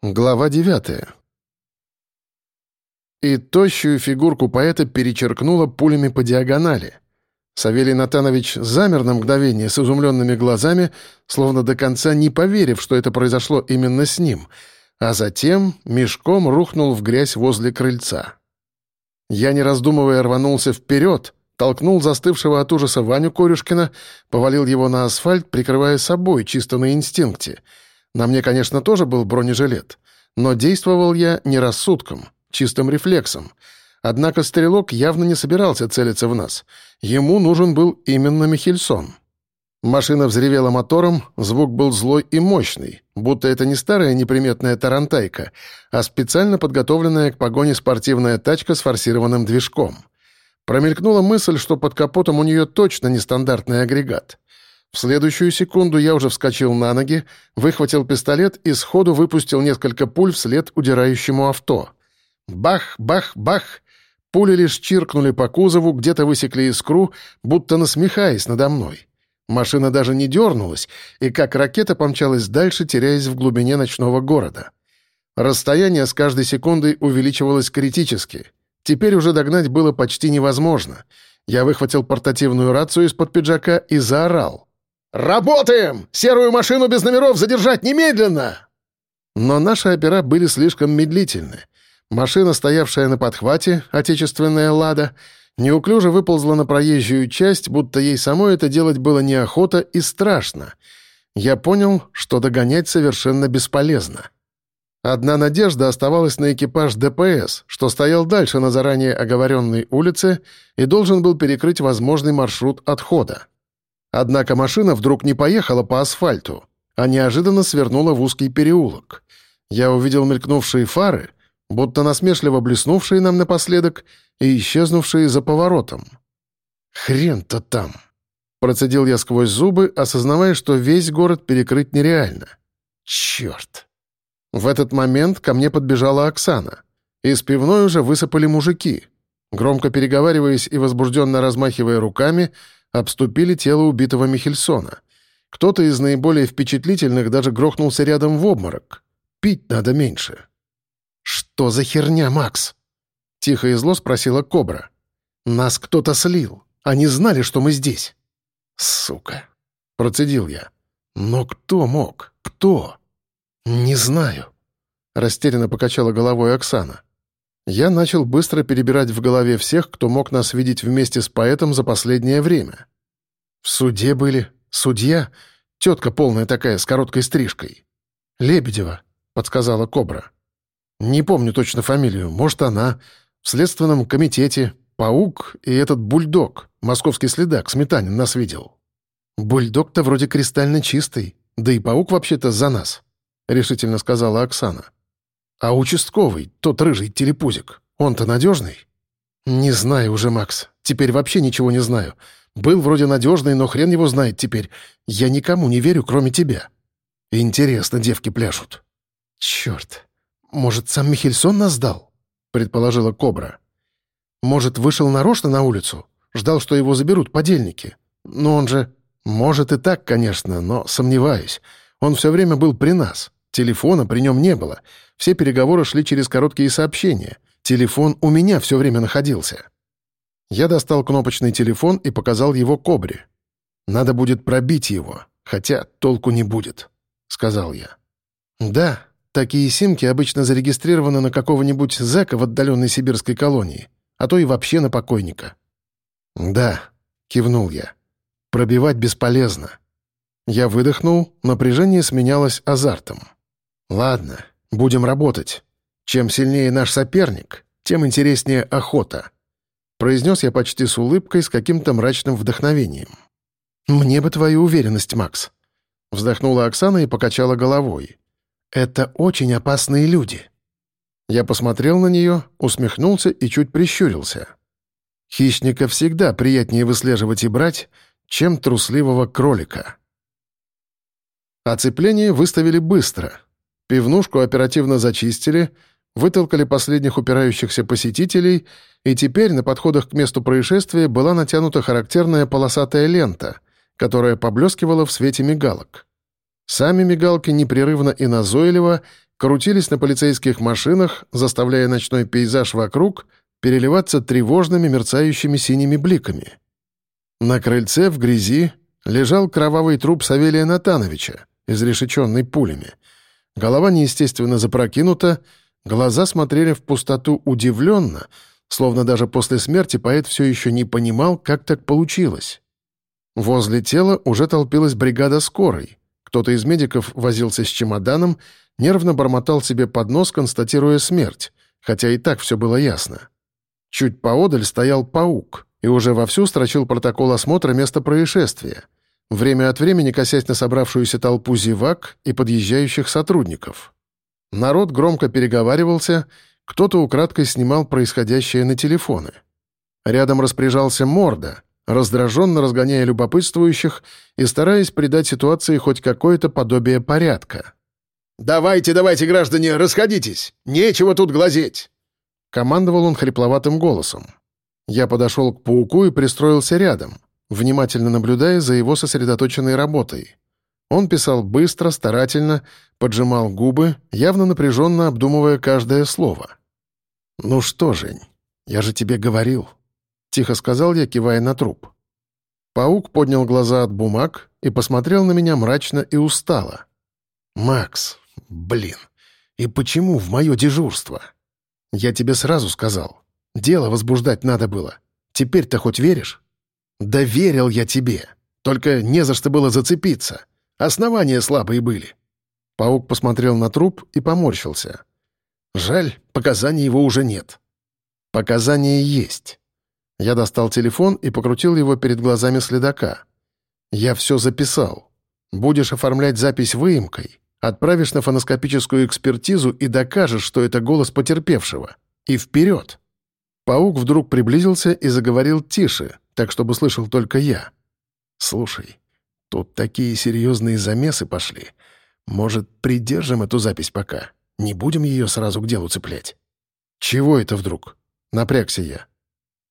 Глава девятая. И тощую фигурку поэта перечеркнула пулями по диагонали. Савелий Натанович замер на мгновение с изумленными глазами, словно до конца не поверив, что это произошло именно с ним, а затем мешком рухнул в грязь возле крыльца. Я, не раздумывая, рванулся вперед, толкнул застывшего от ужаса Ваню Корюшкина, повалил его на асфальт, прикрывая собой, чисто на инстинкте — на мне, конечно, тоже был бронежилет, но действовал я не рассудком, чистым рефлексом. Однако стрелок явно не собирался целиться в нас. Ему нужен был именно Михельсон. Машина взревела мотором, звук был злой и мощный, будто это не старая неприметная тарантайка, а специально подготовленная к погоне спортивная тачка с форсированным движком. Промелькнула мысль, что под капотом у нее точно нестандартный агрегат. В следующую секунду я уже вскочил на ноги, выхватил пистолет и сходу выпустил несколько пуль вслед удирающему авто. Бах, бах, бах! Пули лишь чиркнули по кузову, где-то высекли искру, будто насмехаясь надо мной. Машина даже не дернулась, и как ракета помчалась дальше, теряясь в глубине ночного города. Расстояние с каждой секундой увеличивалось критически. Теперь уже догнать было почти невозможно. Я выхватил портативную рацию из-под пиджака и заорал. «Работаем! Серую машину без номеров задержать немедленно!» Но наши опера были слишком медлительны. Машина, стоявшая на подхвате, отечественная «Лада», неуклюже выползла на проезжую часть, будто ей самой это делать было неохота и страшно. Я понял, что догонять совершенно бесполезно. Одна надежда оставалась на экипаж ДПС, что стоял дальше на заранее оговоренной улице и должен был перекрыть возможный маршрут отхода. Однако машина вдруг не поехала по асфальту, а неожиданно свернула в узкий переулок. Я увидел мелькнувшие фары, будто насмешливо блеснувшие нам напоследок и исчезнувшие за поворотом. «Хрен-то там!» — процедил я сквозь зубы, осознавая, что весь город перекрыть нереально. «Черт!» В этот момент ко мне подбежала Оксана. Из пивной уже высыпали мужики. Громко переговариваясь и возбужденно размахивая руками — обступили тело убитого Михельсона. Кто-то из наиболее впечатлительных даже грохнулся рядом в обморок. Пить надо меньше. «Что за херня, Макс?» — тихо и зло спросила Кобра. «Нас кто-то слил. Они знали, что мы здесь». «Сука!» — процедил я. «Но кто мог? Кто?» «Не знаю», — растерянно покачала головой Оксана. Я начал быстро перебирать в голове всех, кто мог нас видеть вместе с поэтом за последнее время. В суде были судья, тетка полная такая, с короткой стрижкой. «Лебедева», — подсказала Кобра. «Не помню точно фамилию, может, она. В следственном комитете Паук и этот бульдог, московский следак, Сметанин нас видел». «Бульдог-то вроде кристально чистый, да и паук вообще-то за нас», — решительно сказала Оксана. А участковый, тот рыжий телепузик, он-то надежный? Не знаю уже, Макс. Теперь вообще ничего не знаю. Был вроде надежный, но хрен его знает теперь. Я никому не верю, кроме тебя. Интересно, девки пляшут. Черт. Может, сам Михельсон нас сдал? Предположила Кобра. Может, вышел нарочно на улицу? Ждал, что его заберут подельники. Но он же... Может и так, конечно, но сомневаюсь. Он все время был при нас. Телефона при нем не было. Все переговоры шли через короткие сообщения. Телефон у меня все время находился. Я достал кнопочный телефон и показал его Кобре. «Надо будет пробить его, хотя толку не будет», — сказал я. «Да, такие симки обычно зарегистрированы на какого-нибудь зэка в отдаленной сибирской колонии, а то и вообще на покойника». «Да», — кивнул я. «Пробивать бесполезно». Я выдохнул, напряжение сменялось азартом. «Ладно, будем работать. Чем сильнее наш соперник, тем интереснее охота», — произнес я почти с улыбкой, с каким-то мрачным вдохновением. «Мне бы твою уверенность, Макс», — вздохнула Оксана и покачала головой. «Это очень опасные люди». Я посмотрел на нее, усмехнулся и чуть прищурился. Хищника всегда приятнее выслеживать и брать, чем трусливого кролика. Оцепление выставили быстро — Пивнушку оперативно зачистили, вытолкали последних упирающихся посетителей, и теперь на подходах к месту происшествия была натянута характерная полосатая лента, которая поблескивала в свете мигалок. Сами мигалки непрерывно и назойливо крутились на полицейских машинах, заставляя ночной пейзаж вокруг переливаться тревожными мерцающими синими бликами. На крыльце в грязи лежал кровавый труп Савелия Натановича, изрешеченный пулями. Голова неестественно запрокинута, глаза смотрели в пустоту удивленно, словно даже после смерти поэт все еще не понимал, как так получилось. Возле тела уже толпилась бригада скорой. Кто-то из медиков возился с чемоданом, нервно бормотал себе под нос, констатируя смерть, хотя и так все было ясно. Чуть поодаль стоял паук и уже вовсю строчил протокол осмотра места происшествия, время от времени косясь на собравшуюся толпу зевак и подъезжающих сотрудников. Народ громко переговаривался, кто-то украдкой снимал происходящее на телефоны. Рядом распоряжался Морда, раздраженно разгоняя любопытствующих и стараясь придать ситуации хоть какое-то подобие порядка. «Давайте, давайте, граждане, расходитесь! Нечего тут глазеть!» Командовал он хрипловатым голосом. Я подошел к пауку и пристроился рядом, внимательно наблюдая за его сосредоточенной работой. Он писал быстро, старательно, поджимал губы, явно напряженно обдумывая каждое слово. «Ну что, Жень, я же тебе говорил», — тихо сказал я, кивая на труп. Паук поднял глаза от бумаг и посмотрел на меня мрачно и устало. «Макс, блин, и почему в мое дежурство?» «Я тебе сразу сказал. Дело возбуждать надо было. Теперь-то хоть веришь?» «Да верил я тебе. Только не за что было зацепиться. Основания слабые были». Паук посмотрел на труп и поморщился. «Жаль, показаний его уже нет». «Показания есть». Я достал телефон и покрутил его перед глазами следака. «Я все записал. Будешь оформлять запись выемкой, Отправишь на фоноскопическую экспертизу и докажешь, что это голос потерпевшего. И вперед!» Паук вдруг приблизился и заговорил тише, так чтобы слышал только я. «Слушай, тут такие серьезные замесы пошли. Может, придержим эту запись пока? Не будем ее сразу к делу цеплять?» «Чего это вдруг?» — напрягся я.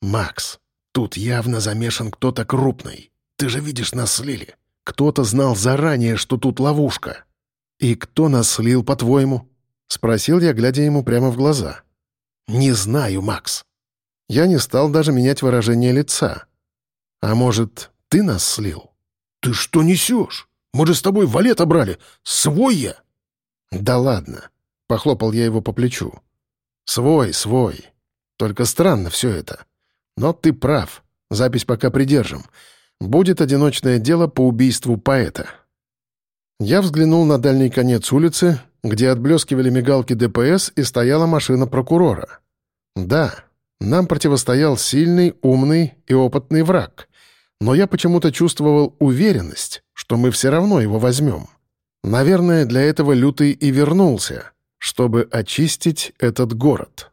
«Макс, тут явно замешан кто-то крупный. Ты же видишь, нас слили. Кто-то знал заранее, что тут ловушка». «И кто нас слил, по-твоему?» — спросил я, глядя ему прямо в глаза. «Не знаю, Макс». Я не стал даже менять выражение лица. «А может, ты нас слил?» «Ты что несешь? Мы же с тобой валет обрали. Свой я!» «Да ладно», — похлопал я его по плечу. «Свой, свой. Только странно все это. Но ты прав. Запись пока придержим. Будет одиночное дело по убийству поэта». Я взглянул на дальний конец улицы, где отблескивали мигалки ДПС и стояла машина прокурора. Да, нам противостоял сильный, умный и опытный враг, но я почему-то чувствовал уверенность, что мы все равно его возьмем. Наверное, для этого Лютый и вернулся, чтобы очистить этот город.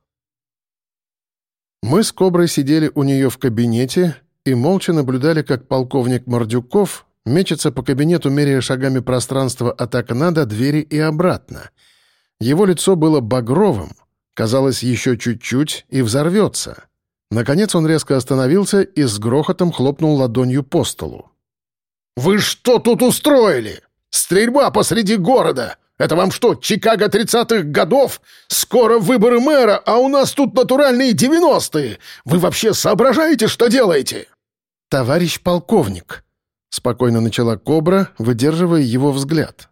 Мы с Коброй сидели у нее в кабинете и молча наблюдали, как полковник Мордюков мечется по кабинету, меряя шагами пространство от окна до двери и обратно. Его лицо было багровым, казалось, еще чуть-чуть и взорвется. Наконец он резко остановился и с грохотом хлопнул ладонью по столу. «Вы что тут устроили? Стрельба посреди города! Это вам что, Чикаго 30-х годов? Скоро выборы мэра, а у нас тут натуральные 90-е! Вы вообще соображаете, что делаете?» «Товарищ полковник», — спокойно начала Кобра, выдерживая его взгляд.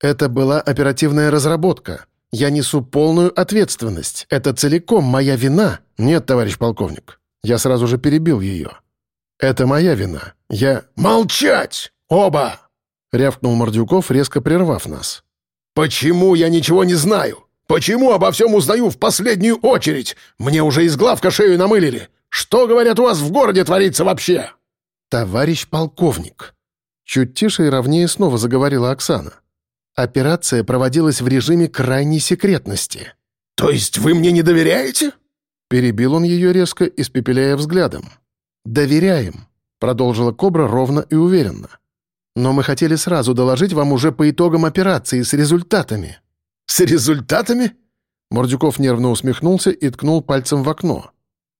«Это была оперативная разработка. Я несу полную ответственность. Это целиком моя вина. Нет, товарищ полковник». Я сразу же перебил ее. «Это моя вина. Я...» «Молчать! Оба!» — рявкнул Мордюков, резко прервав нас. «Почему я ничего не знаю? Почему обо всем узнаю в последнюю очередь? Мне уже из главка шею намылили. Что, говорят, у вас в городе творится вообще?» «Товарищ полковник!» Чуть тише и ровнее снова заговорила Оксана. Операция проводилась в режиме крайней секретности. «То есть вы мне не доверяете?» Перебил он ее резко, испепеляя взглядом. «Доверяем», — продолжила Кобра ровно и уверенно. «Но мы хотели сразу доложить вам уже по итогам операции с результатами». «С результатами?» Мордюков нервно усмехнулся и ткнул пальцем в окно.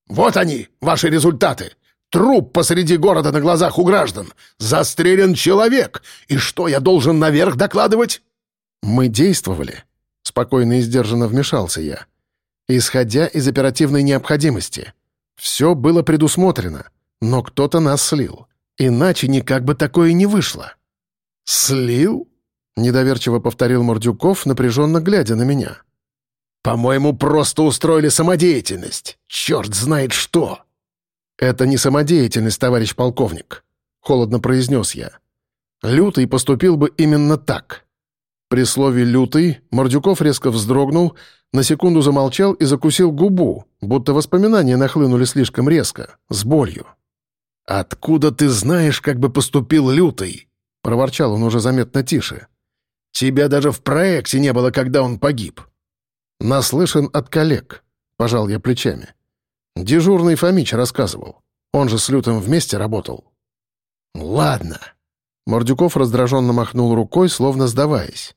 «Вот они, ваши результаты! Труп посреди города на глазах у граждан. Застрелен человек. И что я должен наверх докладывать?» «Мы действовали», — спокойно и сдержанно вмешался я. Исходя из оперативной необходимости. Все было предусмотрено, но кто-то нас слил. Иначе никак бы такое не вышло. «Слил?» — недоверчиво повторил Мордюков, напряженно глядя на меня. «По-моему, просто устроили самодеятельность. Черт знает что!» «Это не самодеятельность, товарищ полковник», — холодно произнес я. «Лютый поступил бы именно так». При слове «лютый» Мордюков резко вздрогнул, на секунду замолчал и закусил губу, будто воспоминания нахлынули слишком резко, с болью. «Откуда ты знаешь, как бы поступил лютый?» — проворчал он уже заметно тише. «Тебя даже в проекте не было, когда он погиб». «Наслышан от коллег», — пожал я плечами. Дежурный Фомич рассказывал. Он же с Лютым вместе работал. «Ладно». Мордюков раздраженно махнул рукой, словно сдаваясь.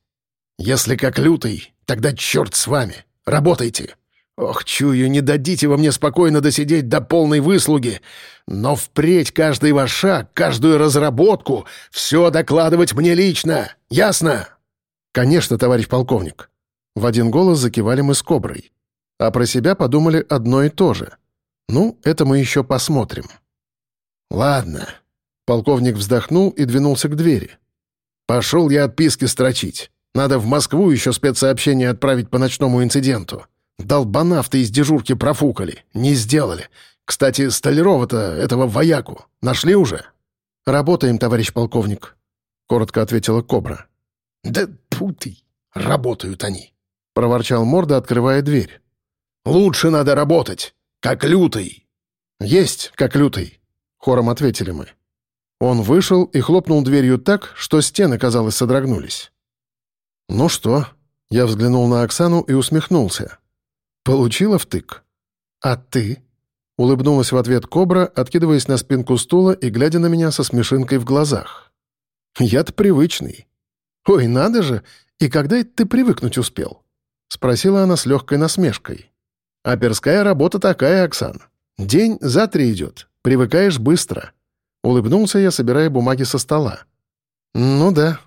«Если как лютый, тогда черт с вами. Работайте. Ох, чую, не дадите вы мне спокойно досидеть до полной выслуги. Но впредь каждый ваш шаг, каждую разработку, все докладывать мне лично. Ясно?» «Конечно, товарищ полковник». В один голос закивали мы с Коброй. А про себя подумали одно и то же. «Ну, это мы еще посмотрим». «Ладно». Полковник вздохнул и двинулся к двери. «Пошел я отписки строчить. Надо в Москву еще спецсообщение отправить по ночному инциденту. Долбанавты из дежурки профукали. Не сделали. Кстати, Столярова-то, этого вояку, нашли уже?» «Работаем, товарищ полковник», — коротко ответила Кобра. «Да путый, работают они», — проворчал Морда, открывая дверь. «Лучше надо работать, как лютый». «Есть, как лютый», — хором ответили мы. Он вышел и хлопнул дверью так, что стены, казалось, содрогнулись. «Ну что?» — я взглянул на Оксану и усмехнулся. «Получила втык?» «А ты?» — улыбнулась в ответ кобра, откидываясь на спинку стула и глядя на меня со смешинкой в глазах. «Я-то привычный». «Ой, надо же! И когда это ты привыкнуть успел?» — спросила она с легкой насмешкой. «Оперская работа такая, Оксан. День за три идет. Привыкаешь быстро». Улыбнулся я, собирая бумаги со стола. «Ну да»,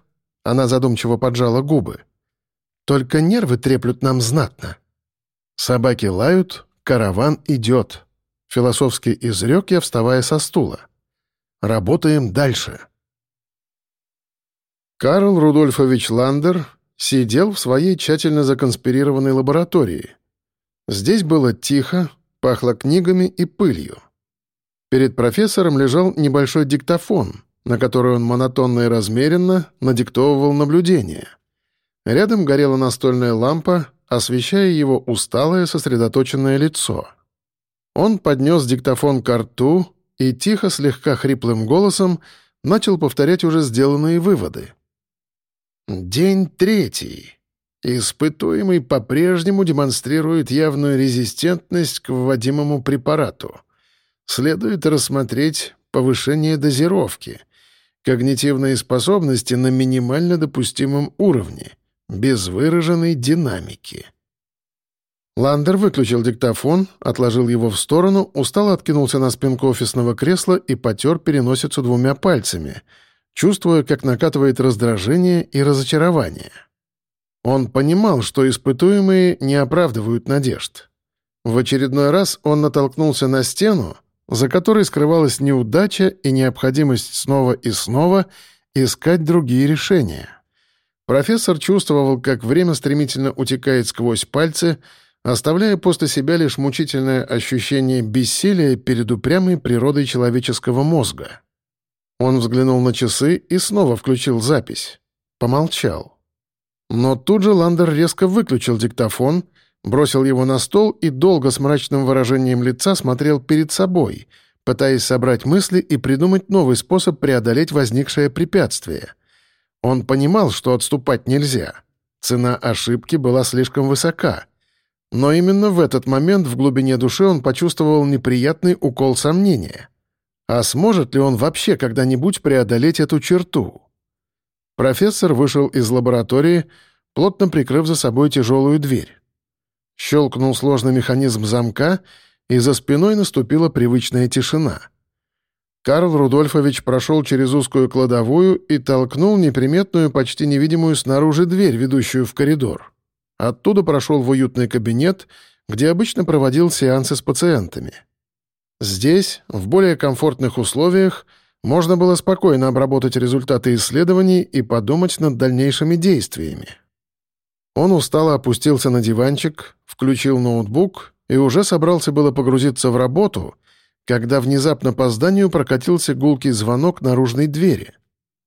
она задумчиво поджала губы. «Только нервы треплют нам знатно». «Собаки лают, караван идет», — философски изрек я, вставая со стула. «Работаем дальше». Карл Рудольфович Ландер сидел в своей тщательно законспирированной лаборатории. Здесь было тихо, пахло книгами и пылью. Перед профессором лежал небольшой диктофон, на которой он монотонно и размеренно надиктовывал наблюдения. Рядом горела настольная лампа, освещая его усталое сосредоточенное лицо. Он поднес диктофон к рту и тихо, слегка хриплым голосом начал повторять уже сделанные выводы. «День третий. Испытуемый по-прежнему демонстрирует явную резистентность к вводимому препарату. Следует рассмотреть повышение дозировки — Когнитивные способности на минимально допустимом уровне, без выраженной динамики. Ландер выключил диктофон, отложил его в сторону, устало откинулся на спинку офисного кресла и потер переносицу двумя пальцами, чувствуя, как накатывает раздражение и разочарование. Он понимал, что испытуемые не оправдывают надежд. В очередной раз он натолкнулся на стену, за которой скрывалась неудача и необходимость снова и снова искать другие решения. Профессор чувствовал, как время стремительно утекает сквозь пальцы, оставляя после себя лишь мучительное ощущение бессилия перед упрямой природой человеческого мозга. Он взглянул на часы и снова включил запись. Помолчал. Но тут же Ландер резко выключил диктофон — бросил его на стол и долго с мрачным выражением лица смотрел перед собой, пытаясь собрать мысли и придумать новый способ преодолеть возникшее препятствие. Он понимал, что отступать нельзя. Цена ошибки была слишком высока. Но именно в этот момент в глубине души он почувствовал неприятный укол сомнения. А сможет ли он вообще когда-нибудь преодолеть эту черту? Профессор вышел из лаборатории, плотно прикрыв за собой тяжелую дверь. Щелкнул сложный механизм замка, и за спиной наступила привычная тишина. Карл Рудольфович прошел через узкую кладовую и толкнул неприметную, почти невидимую снаружи дверь, ведущую в коридор. Оттуда прошел в уютный кабинет, где обычно проводил сеансы с пациентами. Здесь, в более комфортных условиях, можно было спокойно обработать результаты исследований и подумать над дальнейшими действиями. Он устало опустился на диванчик, включил ноутбук и уже собрался было погрузиться в работу, когда внезапно по зданию прокатился гулкий звонок наружной двери.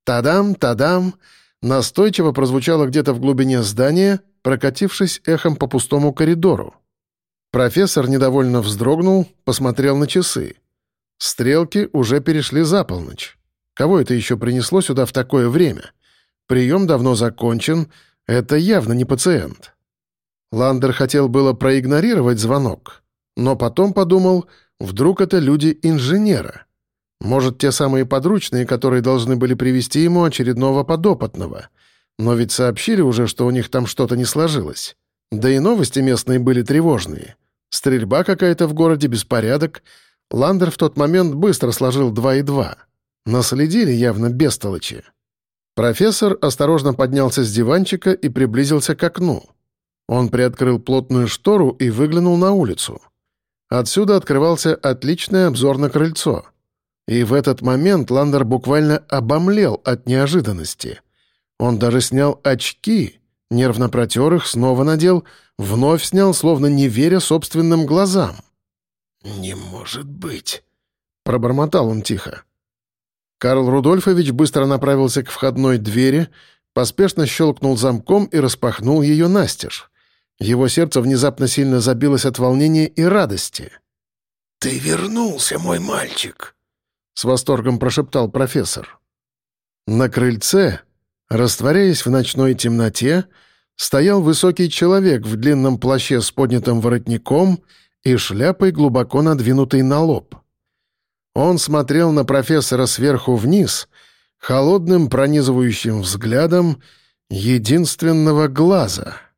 «Тадам, тадам!» настойчиво прозвучало где-то в глубине здания, прокатившись эхом по пустому коридору. Профессор недовольно вздрогнул, посмотрел на часы. Стрелки уже перешли за полночь. Кого это еще принесло сюда в такое время? Прием давно закончен, это явно не пациент. Ландер хотел было проигнорировать звонок, но потом подумал, вдруг это люди инженера. Может, те самые подручные, которые должны были привести ему очередного подопытного. Но ведь сообщили уже, что у них там что-то не сложилось. Да и новости местные были тревожные. Стрельба какая-то в городе, беспорядок. Ландер в тот момент быстро сложил два и два. Наследили явно бестолочи. Профессор осторожно поднялся с диванчика и приблизился к окну. Он приоткрыл плотную штору и выглянул на улицу. Отсюда открывался отличный обзор на крыльцо. И в этот момент Ландер буквально обомлел от неожиданности. Он даже снял очки, нервно протер их, снова надел, вновь снял, словно не веря собственным глазам. «Не может быть!» — пробормотал он тихо. Карл Рудольфович быстро направился к входной двери, поспешно щелкнул замком и распахнул ее настежь. Его сердце внезапно сильно забилось от волнения и радости. «Ты вернулся, мой мальчик!» — с восторгом прошептал профессор. На крыльце, растворяясь в ночной темноте, стоял высокий человек в длинном плаще с поднятым воротником и шляпой, глубоко надвинутой на лоб. Он смотрел на профессора сверху вниз, холодным пронизывающим взглядом единственного глаза —